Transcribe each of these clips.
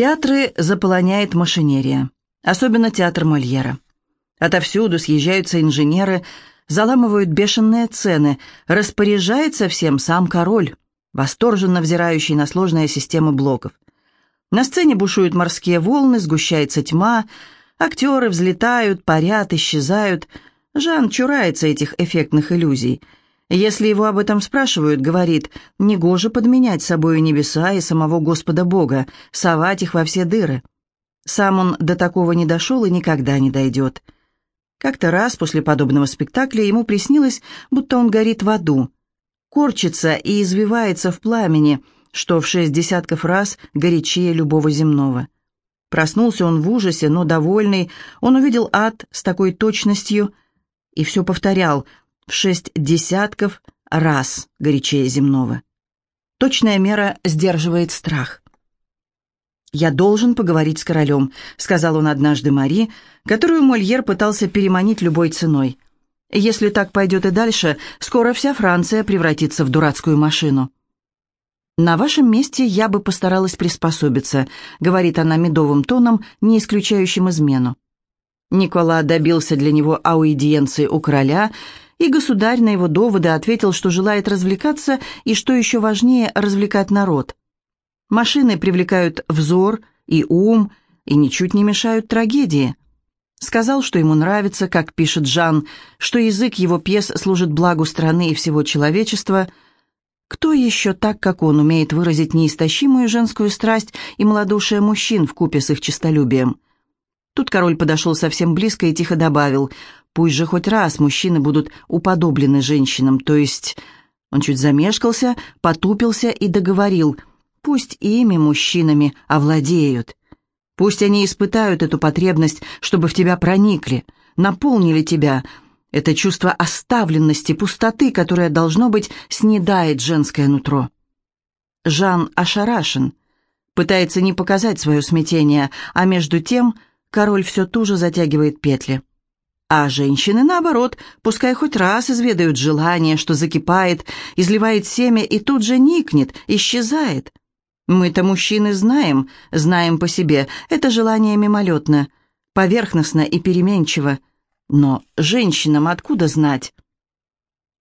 Театры заполоняет машинерия, особенно театр Мольера. Отовсюду съезжаются инженеры, заламывают бешеные цены, распоряжается всем сам король, восторженно взирающий на сложные системы блоков. На сцене бушуют морские волны, сгущается тьма, актеры взлетают, парят, исчезают. Жан чурается этих эффектных иллюзий. Если его об этом спрашивают, говорит, негоже подменять собою небеса и самого Господа Бога, совать их во все дыры. Сам он до такого не дошел и никогда не дойдет. Как-то раз после подобного спектакля ему приснилось, будто он горит в аду. Корчится и извивается в пламени, что в шесть десятков раз горячее любого земного. Проснулся он в ужасе, но довольный. Он увидел ад с такой точностью и все повторял в шесть десятков раз горячее земного. Точная мера сдерживает страх. «Я должен поговорить с королем», — сказал он однажды Мари, которую Мольер пытался переманить любой ценой. «Если так пойдет и дальше, скоро вся Франция превратится в дурацкую машину». «На вашем месте я бы постаралась приспособиться», — говорит она медовым тоном, не исключающим измену. Никола добился для него аудиенции у короля, и государь на его доводы ответил, что желает развлекаться и, что еще важнее, развлекать народ. Машины привлекают взор и ум и ничуть не мешают трагедии. Сказал, что ему нравится, как пишет Жан, что язык его пьес служит благу страны и всего человечества. Кто еще так, как он, умеет выразить неистощимую женскую страсть и малодушие мужчин в купе с их честолюбием? Тут король подошел совсем близко и тихо добавил, «Пусть же хоть раз мужчины будут уподоблены женщинам, то есть...» Он чуть замешкался, потупился и договорил – Пусть ими, мужчинами, овладеют. Пусть они испытают эту потребность, чтобы в тебя проникли, наполнили тебя. Это чувство оставленности, пустоты, которое, должно быть, снедает женское нутро. Жан ошарашен, пытается не показать свое смятение, а между тем король все туже затягивает петли. А женщины, наоборот, пускай хоть раз изведают желание, что закипает, изливает семя и тут же никнет, исчезает. Мы-то, мужчины, знаем, знаем по себе, это желание мимолетно, поверхностно и переменчиво. Но женщинам откуда знать?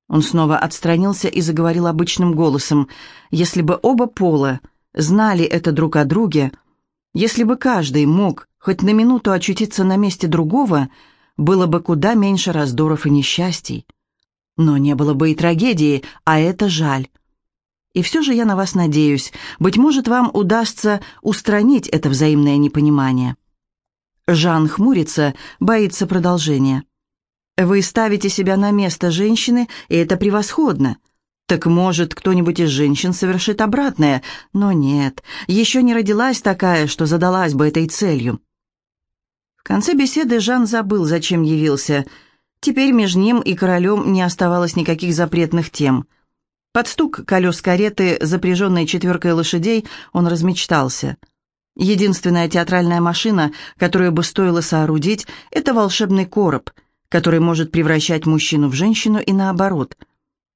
Он снова отстранился и заговорил обычным голосом. Если бы оба пола знали это друг о друге, если бы каждый мог хоть на минуту очутиться на месте другого, было бы куда меньше раздоров и несчастий. Но не было бы и трагедии, а это жаль. И все же я на вас надеюсь. Быть может, вам удастся устранить это взаимное непонимание». Жан хмурится, боится продолжения. «Вы ставите себя на место женщины, и это превосходно. Так может, кто-нибудь из женщин совершит обратное, но нет, еще не родилась такая, что задалась бы этой целью». Конце беседы Жан забыл, зачем явился. Теперь между ним и королем не оставалось никаких запретных тем – под стук колес кареты, запряженной четверкой лошадей, он размечтался. Единственная театральная машина, которую бы стоило соорудить, это волшебный короб, который может превращать мужчину в женщину и наоборот.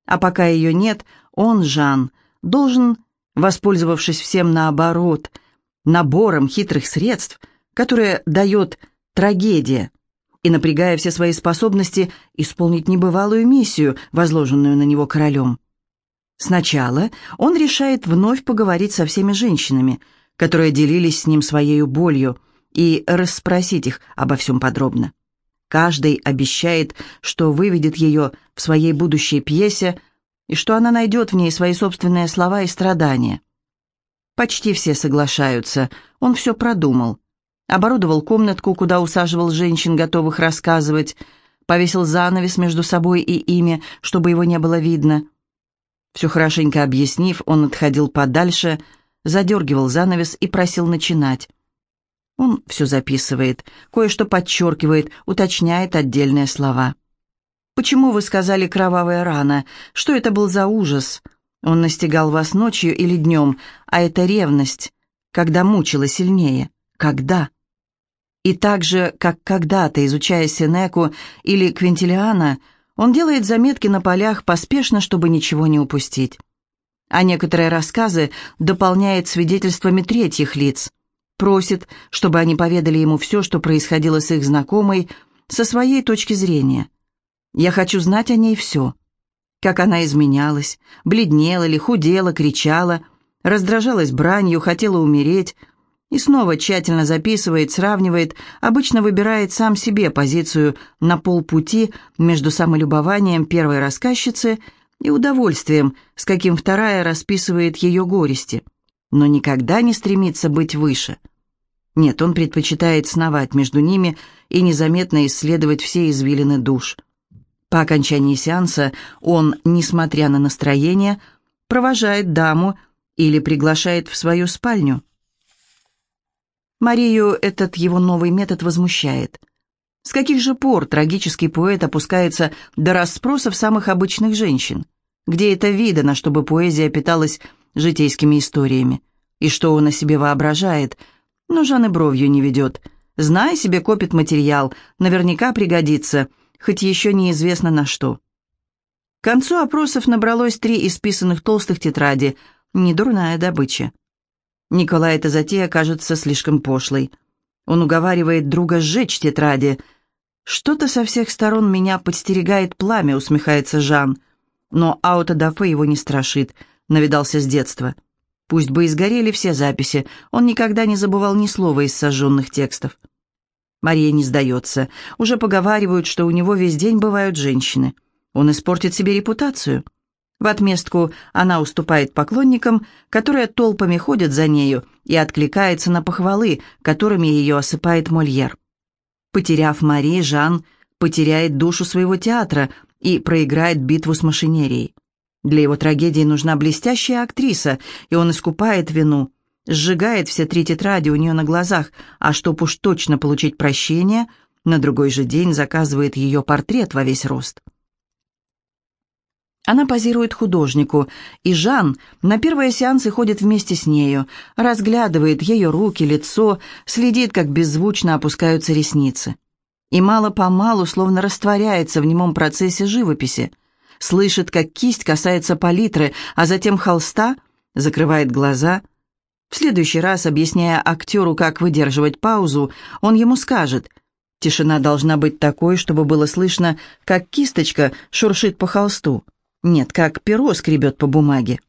А пока ее нет, он, Жан, должен, воспользовавшись всем наоборот, набором хитрых средств, которые дает трагедия, и, напрягая все свои способности, исполнить небывалую миссию, возложенную на него королем. Сначала он решает вновь поговорить со всеми женщинами, которые делились с ним своей болью, и расспросить их обо всем подробно. Каждый обещает, что выведет ее в своей будущей пьесе и что она найдет в ней свои собственные слова и страдания. Почти все соглашаются, он все продумал. Оборудовал комнатку, куда усаживал женщин, готовых рассказывать, повесил занавес между собой и ими, чтобы его не было видно – все хорошенько объяснив, он отходил подальше, задергивал занавес и просил начинать. Он все записывает, кое-что подчеркивает, уточняет отдельные слова. «Почему вы сказали «кровавая рана»? Что это был за ужас? Он настигал вас ночью или днем, а это ревность, когда мучила сильнее. Когда?» И так же, как когда-то, изучая Сенеку или Квинтилиана, он делает заметки на полях поспешно, чтобы ничего не упустить. А некоторые рассказы дополняет свидетельствами третьих лиц. Просит, чтобы они поведали ему все, что происходило с их знакомой, со своей точки зрения. Я хочу знать о ней все. Как она изменялась, бледнела ли, худела, кричала, раздражалась бранью, хотела умереть, и снова тщательно записывает, сравнивает, обычно выбирает сам себе позицию на полпути между самолюбованием первой рассказчицы и удовольствием, с каким вторая расписывает ее горести, но никогда не стремится быть выше. Нет, он предпочитает сновать между ними и незаметно исследовать все извилины душ. По окончании сеанса он, несмотря на настроение, провожает даму или приглашает в свою спальню – Марию этот его новый метод возмущает. С каких же пор трагический поэт опускается до расспросов самых обычных женщин? Где это видано, чтобы поэзия питалась житейскими историями? И что он о себе воображает? Ну, Жан бровью не ведет. Знай себе, копит материал, наверняка пригодится, хоть еще неизвестно на что. К концу опросов набралось три исписанных толстых тетради. Недурная добыча. Николай эта затея кажется слишком пошлой. Он уговаривает друга сжечь тетради. «Что-то со всех сторон меня подстерегает пламя», — усмехается Жан. Но аутодафе его не страшит, навидался с детства. Пусть бы и сгорели все записи, он никогда не забывал ни слова из сожженных текстов. Мария не сдается. Уже поговаривают, что у него весь день бывают женщины. Он испортит себе репутацию. В отместку она уступает поклонникам, которые толпами ходят за нею, и откликается на похвалы, которыми ее осыпает Мольер. Потеряв Мари, Жан потеряет душу своего театра и проиграет битву с машинерией. Для его трагедии нужна блестящая актриса, и он искупает вину, сжигает все три тетради у нее на глазах, а чтоб уж точно получить прощение, на другой же день заказывает ее портрет во весь рост. Она позирует художнику, и Жан на первые сеансы ходит вместе с нею, разглядывает ее руки, лицо, следит, как беззвучно опускаются ресницы. И мало-помалу словно растворяется в немом процессе живописи, слышит, как кисть касается палитры, а затем холста, закрывает глаза. В следующий раз, объясняя актеру, как выдерживать паузу, он ему скажет – Тишина должна быть такой, чтобы было слышно, как кисточка шуршит по холсту. Нет, как перо скребет по бумаге.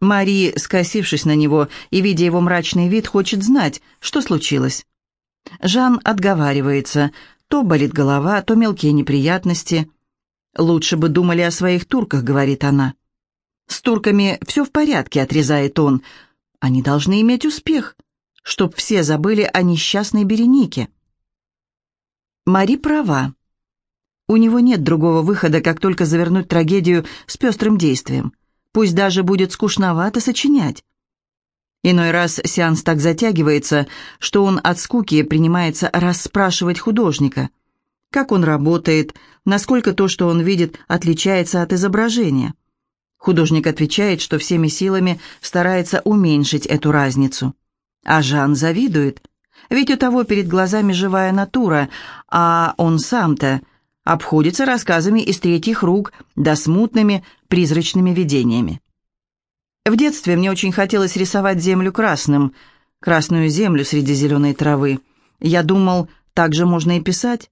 Мари, скосившись на него и видя его мрачный вид, хочет знать, что случилось. Жан отговаривается. То болит голова, то мелкие неприятности. «Лучше бы думали о своих турках», — говорит она. «С турками все в порядке», — отрезает он. «Они должны иметь успех, чтоб все забыли о несчастной Беренике». Мари права. У него нет другого выхода, как только завернуть трагедию с пестрым действием. Пусть даже будет скучновато сочинять. Иной раз сеанс так затягивается, что он от скуки принимается расспрашивать художника. Как он работает, насколько то, что он видит, отличается от изображения. Художник отвечает, что всеми силами старается уменьшить эту разницу. А Жан завидует. Ведь у того перед глазами живая натура, а он сам-то обходится рассказами из третьих рук, да смутными призрачными видениями. В детстве мне очень хотелось рисовать землю красным, красную землю среди зеленой травы. Я думал, так же можно и писать.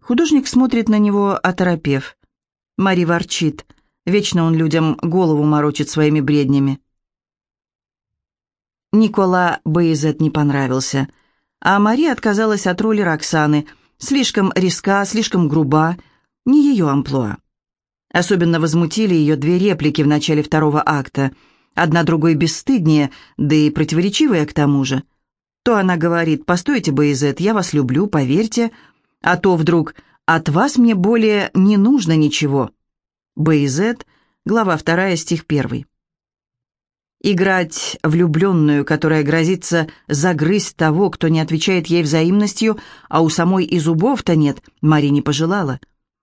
Художник смотрит на него, оторопев. Мари ворчит. Вечно он людям голову морочит своими бреднями. Никола Бейзет не понравился, а Мари отказалась от роли Роксаны – Слишком резка, слишком груба, не ее амплуа. Особенно возмутили ее две реплики в начале второго акта. Одна другой бесстыднее, да и противоречивая к тому же. То она говорит «Постойте, Боязет, я вас люблю, поверьте», а то вдруг «От вас мне более не нужно ничего». Боязет, глава 2, стих 1. Играть влюбленную, которая грозится загрызть того, кто не отвечает ей взаимностью, а у самой и зубов-то нет, Мари не пожелала.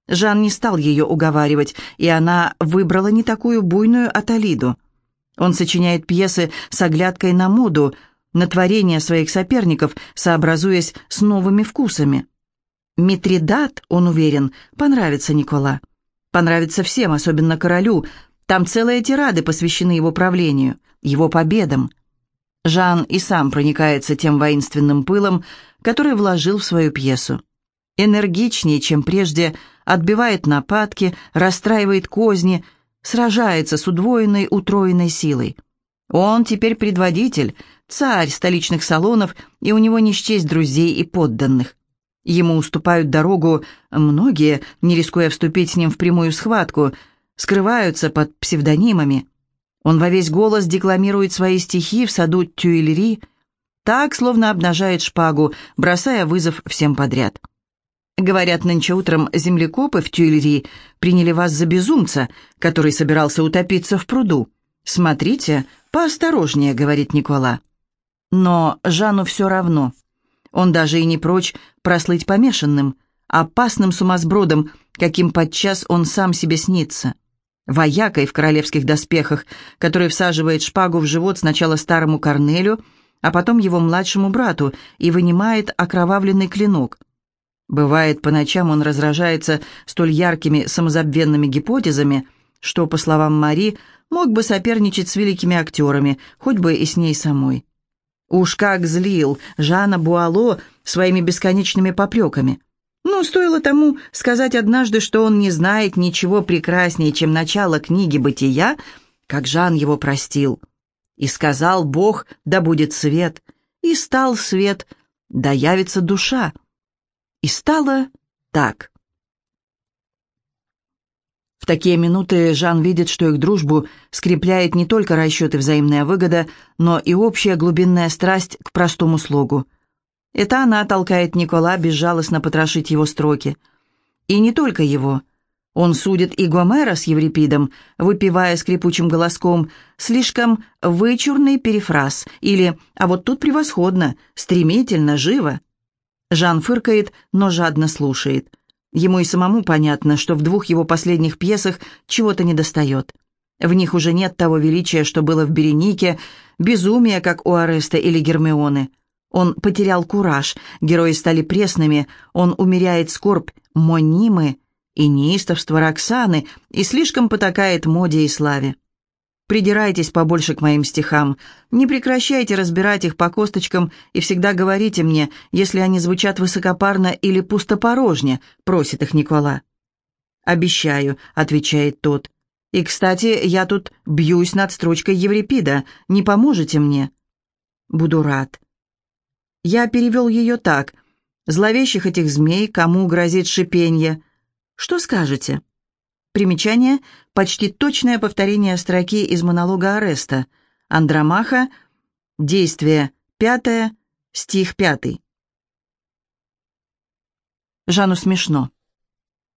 Жан не стал ее уговаривать, и она выбрала не такую буйную Аталиду. Он сочиняет пьесы с оглядкой на моду, на творение своих соперников, сообразуясь с новыми вкусами. Митридат, он уверен, понравится Никола. Понравится всем, особенно королю, там целые тирады посвящены его правлению, его победам. Жан и сам проникается тем воинственным пылом, который вложил в свою пьесу. Энергичнее, чем прежде, отбивает нападки, расстраивает козни, сражается с удвоенной, утроенной силой. Он теперь предводитель, царь столичных салонов, и у него не счесть друзей и подданных. Ему уступают дорогу многие, не рискуя вступить с ним в прямую схватку, скрываются под псевдонимами. Он во весь голос декламирует свои стихи в саду Тюильри, так, словно обнажает шпагу, бросая вызов всем подряд. Говорят, нынче утром землекопы в Тюильри приняли вас за безумца, который собирался утопиться в пруду. Смотрите, поосторожнее, говорит Никола. Но Жану все равно. Он даже и не прочь прослыть помешанным, опасным сумасбродом, каким подчас он сам себе снится. Воякой в королевских доспехах, который всаживает шпагу в живот сначала старому Корнелю, а потом его младшему брату и вынимает окровавленный клинок. Бывает, по ночам он разражается столь яркими самозабвенными гипотезами, что, по словам Мари, мог бы соперничать с великими актерами, хоть бы и с ней самой. Уж как злил Жана Буало своими бесконечными попреками. Ну, стоило тому сказать однажды, что он не знает ничего прекраснее, чем начало книги «Бытия», как Жан его простил. И сказал Бог, да будет свет, и стал свет, да явится душа. И стало так. В такие минуты Жан видит, что их дружбу скрепляет не только расчет и взаимная выгода, но и общая глубинная страсть к простому слогу. Это она толкает Никола безжалостно потрошить его строки. И не только его. Он судит и Гомера с Еврипидом, выпивая скрипучим голоском слишком вычурный перефраз или «а вот тут превосходно, стремительно, живо». Жан фыркает, но жадно слушает – Ему и самому понятно, что в двух его последних пьесах чего-то недостает. В них уже нет того величия, что было в «Беренике», безумия, как у Ареста или Гермионы. Он потерял кураж, герои стали пресными, он умеряет скорбь Монимы и неистовство Роксаны и слишком потакает моде и славе. Придирайтесь побольше к моим стихам. Не прекращайте разбирать их по косточкам и всегда говорите мне, если они звучат высокопарно или пустопорожне», — просит их Никола. «Обещаю», — отвечает тот. «И, кстати, я тут бьюсь над строчкой Еврипида. Не поможете мне?» «Буду рад». Я перевел ее так. «Зловещих этих змей, кому грозит шипенье. Что скажете?» Примечание – почти точное повторение строки из монолога Ареста. Андромаха, действие пятое, стих пятый. Жану смешно.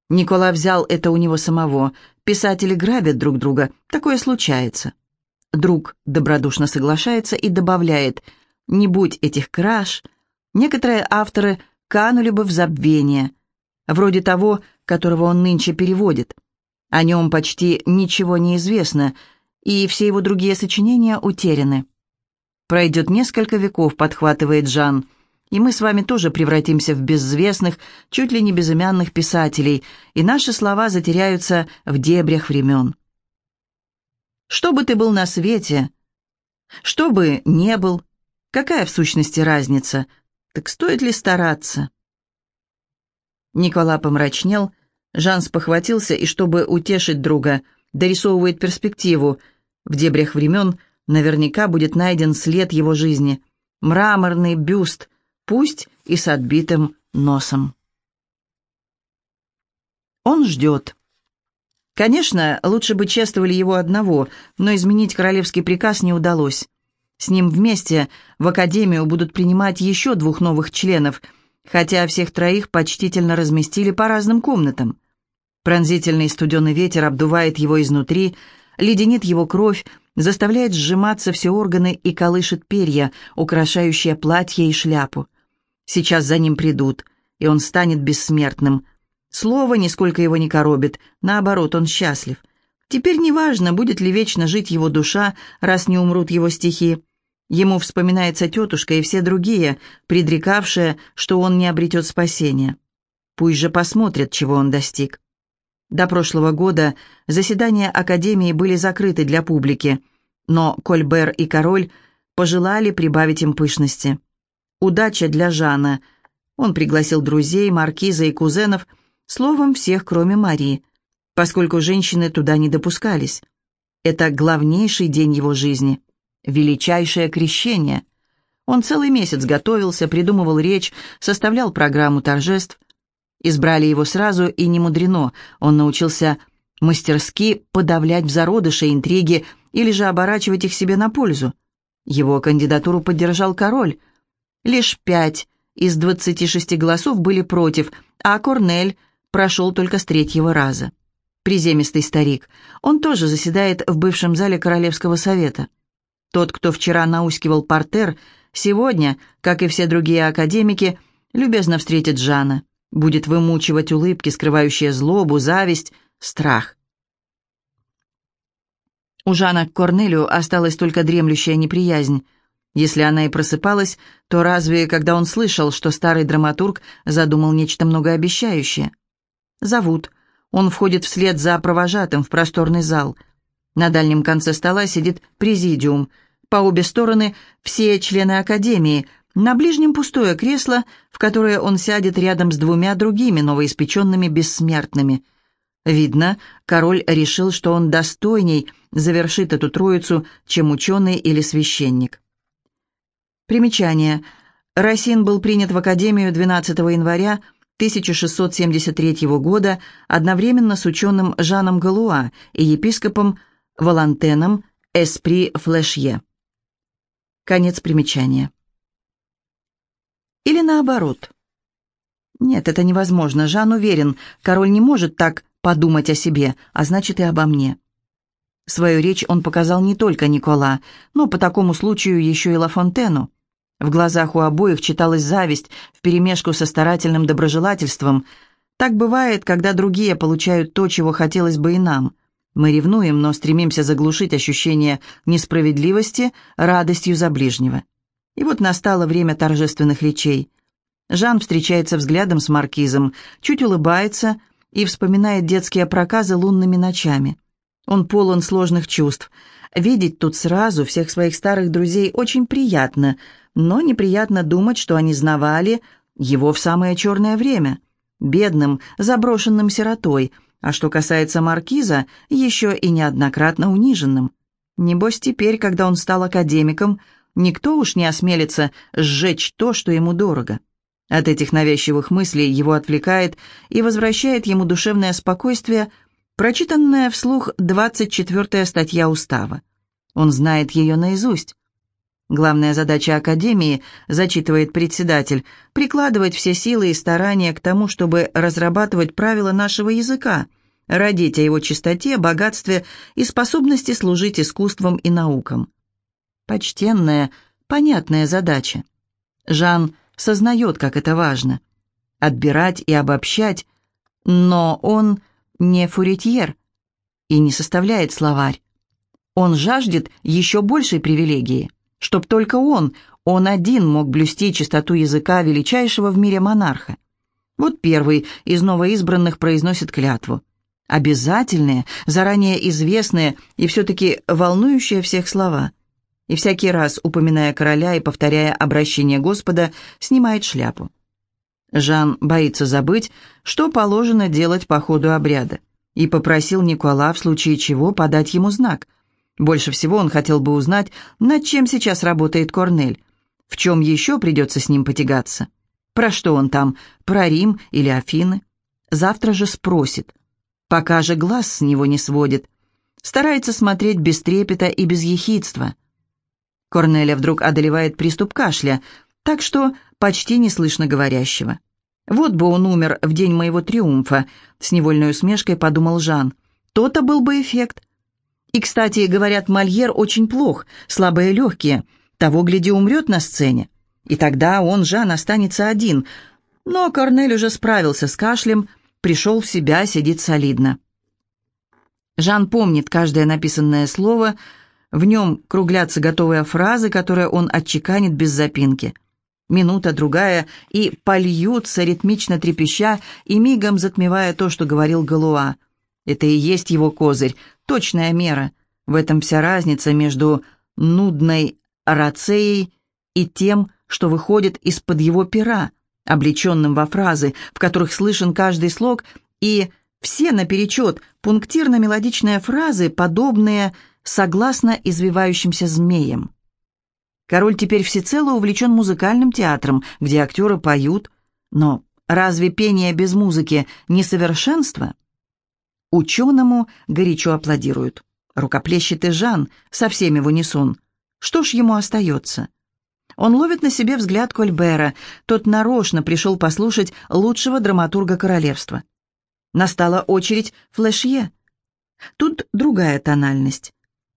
Никола взял это у него самого. Писатели грабят друг друга, такое случается. Друг добродушно соглашается и добавляет, не будь этих краж, некоторые авторы канули бы в забвение, вроде того, которого он нынче переводит – о нем почти ничего не известно, и все его другие сочинения утеряны. «Пройдет несколько веков», — подхватывает Жан, «и мы с вами тоже превратимся в безвестных, чуть ли не безымянных писателей, и наши слова затеряются в дебрях времен». Что бы ты был на свете, что бы не был, какая в сущности разница, так стоит ли стараться? Никола помрачнел, — Жан спохватился и, чтобы утешить друга, дорисовывает перспективу. В дебрях времен наверняка будет найден след его жизни. Мраморный бюст, пусть и с отбитым носом. Он ждет. Конечно, лучше бы чествовали его одного, но изменить королевский приказ не удалось. С ним вместе в академию будут принимать еще двух новых членов, хотя всех троих почтительно разместили по разным комнатам. Пронзительный студеный ветер обдувает его изнутри, леденит его кровь, заставляет сжиматься все органы и колышет перья, украшающие платье и шляпу. Сейчас за ним придут, и он станет бессмертным. Слово нисколько его не коробит, наоборот, он счастлив. Теперь неважно, будет ли вечно жить его душа, раз не умрут его стихи. Ему вспоминается тетушка и все другие, предрекавшие, что он не обретет спасения. Пусть же посмотрят, чего он достиг. До прошлого года заседания Академии были закрыты для публики, но Кольбер и Король пожелали прибавить им пышности. Удача для Жана. Он пригласил друзей, маркиза и кузенов, словом, всех, кроме Мари, поскольку женщины туда не допускались. Это главнейший день его жизни, величайшее крещение. Он целый месяц готовился, придумывал речь, составлял программу торжеств. Избрали его сразу, и не мудрено, он научился мастерски подавлять в зародыше интриги или же оборачивать их себе на пользу. Его кандидатуру поддержал король. Лишь пять из двадцати шести голосов были против, а Корнель прошел только с третьего раза. Приземистый старик. Он тоже заседает в бывшем зале Королевского совета. Тот, кто вчера наускивал портер, сегодня, как и все другие академики, любезно встретит Жана, будет вымучивать улыбки, скрывающие злобу, зависть, страх. У Жана к Корнелю осталась только дремлющая неприязнь. Если она и просыпалась, то разве, когда он слышал, что старый драматург задумал нечто многообещающее? Зовут. Он входит вслед за провожатым в просторный зал. На дальнем конце стола сидит президиум. По обе стороны все члены Академии. На ближнем пустое кресло, в которое он сядет рядом с двумя другими новоиспеченными бессмертными – Видно, король решил, что он достойней завершит эту троицу, чем ученый или священник. Примечание. Расин был принят в Академию 12 января 1673 года одновременно с ученым Жаном Галуа и епископом Валантеном Эспри Флешье. Конец примечания. Или наоборот. Нет, это невозможно. Жан уверен, король не может так подумать о себе, а значит и обо мне. Свою речь он показал не только Никола, но по такому случаю еще и Лафонтену. В глазах у обоих читалась зависть вперемешку со старательным доброжелательством. Так бывает, когда другие получают то, чего хотелось бы и нам. Мы ревнуем, но стремимся заглушить ощущение несправедливости радостью за ближнего. И вот настало время торжественных речей. Жан встречается взглядом с маркизом, чуть улыбается – и вспоминает детские проказы лунными ночами. Он полон сложных чувств. Видеть тут сразу всех своих старых друзей очень приятно, но неприятно думать, что они знавали его в самое черное время, бедным, заброшенным сиротой, а что касается маркиза, еще и неоднократно униженным. Небось теперь, когда он стал академиком, никто уж не осмелится сжечь то, что ему дорого. От этих навязчивых мыслей его отвлекает и возвращает ему душевное спокойствие, прочитанная вслух 24-я статья Устава. Он знает ее наизусть. Главная задача Академии, зачитывает председатель, прикладывать все силы и старания к тому, чтобы разрабатывать правила нашего языка, родить о его чистоте, богатстве и способности служить искусствам и наукам. Почтенная, понятная задача. Жан – сознает, как это важно. Отбирать и обобщать, но он не фуритьер и не составляет словарь. Он жаждет еще большей привилегии, чтоб только он, он один мог блюсти чистоту языка величайшего в мире монарха. Вот первый из новоизбранных произносит клятву. Обязательные, заранее известные и все-таки волнующие всех слова – и всякий раз, упоминая короля и повторяя обращение Господа, снимает шляпу. Жан боится забыть, что положено делать по ходу обряда, и попросил Никола в случае чего подать ему знак. Больше всего он хотел бы узнать, над чем сейчас работает Корнель, в чем еще придется с ним потягаться. Про что он там, про Рим или Афины? Завтра же спросит. Пока же глаз с него не сводит. Старается смотреть без трепета и без ехидства – Корнеля вдруг одолевает приступ кашля, так что почти не слышно говорящего. «Вот бы он умер в день моего триумфа», — с невольной усмешкой подумал Жан. «То-то был бы эффект». И, кстати, говорят, Мольер очень плох, слабые легкие. Того, гляди, умрет на сцене. И тогда он, Жан, останется один. Но Корнель уже справился с кашлем, пришел в себя, сидит солидно. Жан помнит каждое написанное слово — в нем круглятся готовые фразы, которые он отчеканит без запинки. Минута, другая, и польются, ритмично трепеща, и мигом затмевая то, что говорил Галуа. Это и есть его козырь, точная мера. В этом вся разница между нудной рацеей и тем, что выходит из-под его пера, облеченным во фразы, в которых слышен каждый слог, и все наперечет пунктирно-мелодичные фразы, подобные согласно извивающимся змеям. Король теперь всецело увлечен музыкальным театром, где актеры поют, но разве пение без музыки не совершенство? Ученому горячо аплодируют. Рукоплещет и Жан, со всеми в унисон. Что ж ему остается? Он ловит на себе взгляд Кольбера. Тот нарочно пришел послушать лучшего драматурга королевства. Настала очередь Флешье. Тут другая тональность.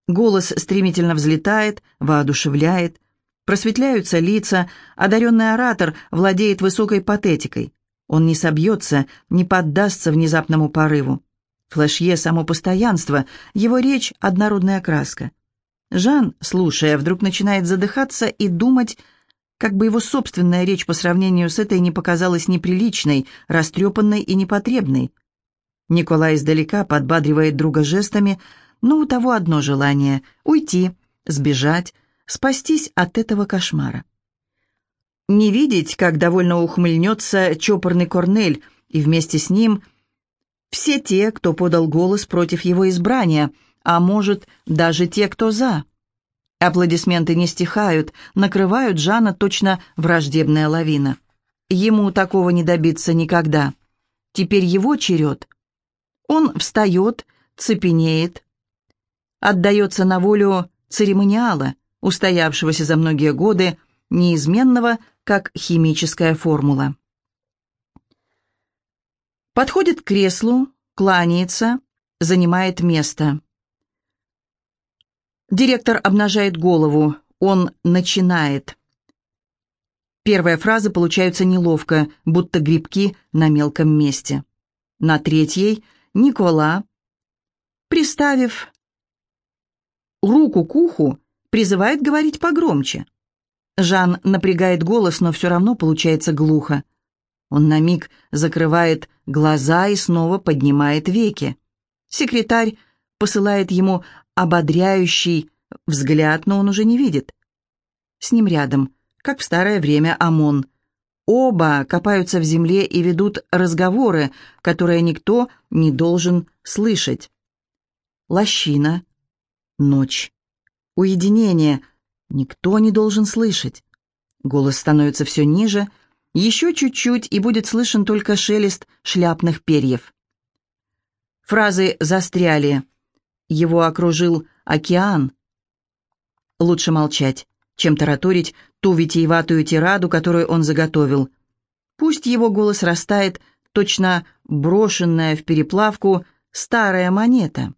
Голос стремительно взлетает, воодушевляет. Просветляются лица, одаренный оратор владеет высокой патетикой. Он не собьется, не поддастся внезапному порыву. Флешье — само постоянство, его речь — однородная краска. Жан, слушая, вдруг начинает задыхаться и думать, как бы его собственная речь по сравнению с этой не показалась неприличной, растрепанной и непотребной. Николай издалека подбадривает друга жестами, но у того одно желание — уйти, сбежать, спастись от этого кошмара. Не видеть, как довольно ухмыльнется чопорный Корнель, и вместе с ним все те, кто подал голос против его избрания — а может, даже те, кто за. Аплодисменты не стихают, накрывают Жана точно враждебная лавина. Ему такого не добиться никогда. Теперь его черед. Он встает, цепенеет, отдается на волю церемониала, устоявшегося за многие годы, неизменного, как химическая формула. Подходит к креслу, кланяется, занимает место. Директор обнажает голову. Он начинает. Первые фразы получаются неловко, будто грибки на мелком месте. На третьей Никола, приставив руку к уху, призывает говорить погромче. Жан напрягает голос, но все равно получается глухо. Он на миг закрывает глаза и снова поднимает веки. Секретарь посылает ему ободряющий взгляд, но он уже не видит. С ним рядом, как в старое время ОМОН. Оба копаются в земле и ведут разговоры, которые никто не должен слышать. Лощина, ночь, уединение. Никто не должен слышать. Голос становится все ниже, еще чуть-чуть, и будет слышен только шелест шляпных перьев. Фразы застряли его окружил океан. Лучше молчать, чем тараторить ту витиеватую тираду, которую он заготовил. Пусть его голос растает, точно брошенная в переплавку старая монета.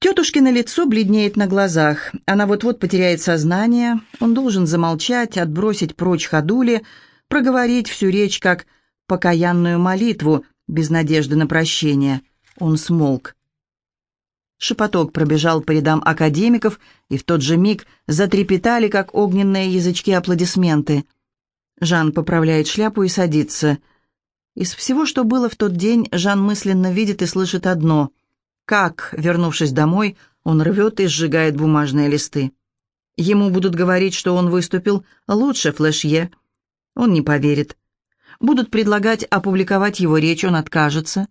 Тетушкино лицо бледнеет на глазах. Она вот-вот потеряет сознание. Он должен замолчать, отбросить прочь ходули, проговорить всю речь как покаянную молитву, без надежды на прощение. Он смолк. Шепоток пробежал по рядам академиков, и в тот же миг затрепетали, как огненные язычки, аплодисменты. Жан поправляет шляпу и садится. Из всего, что было в тот день, Жан мысленно видит и слышит одно. Как, вернувшись домой, он рвет и сжигает бумажные листы. Ему будут говорить, что он выступил лучше Флешье. Он не поверит. Будут предлагать опубликовать его речь, он откажется.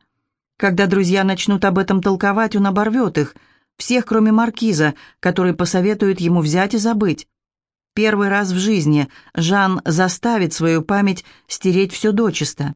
Когда друзья начнут об этом толковать, он оборвет их, всех, кроме Маркиза, который посоветует ему взять и забыть. Первый раз в жизни Жан заставит свою память стереть все дочисто.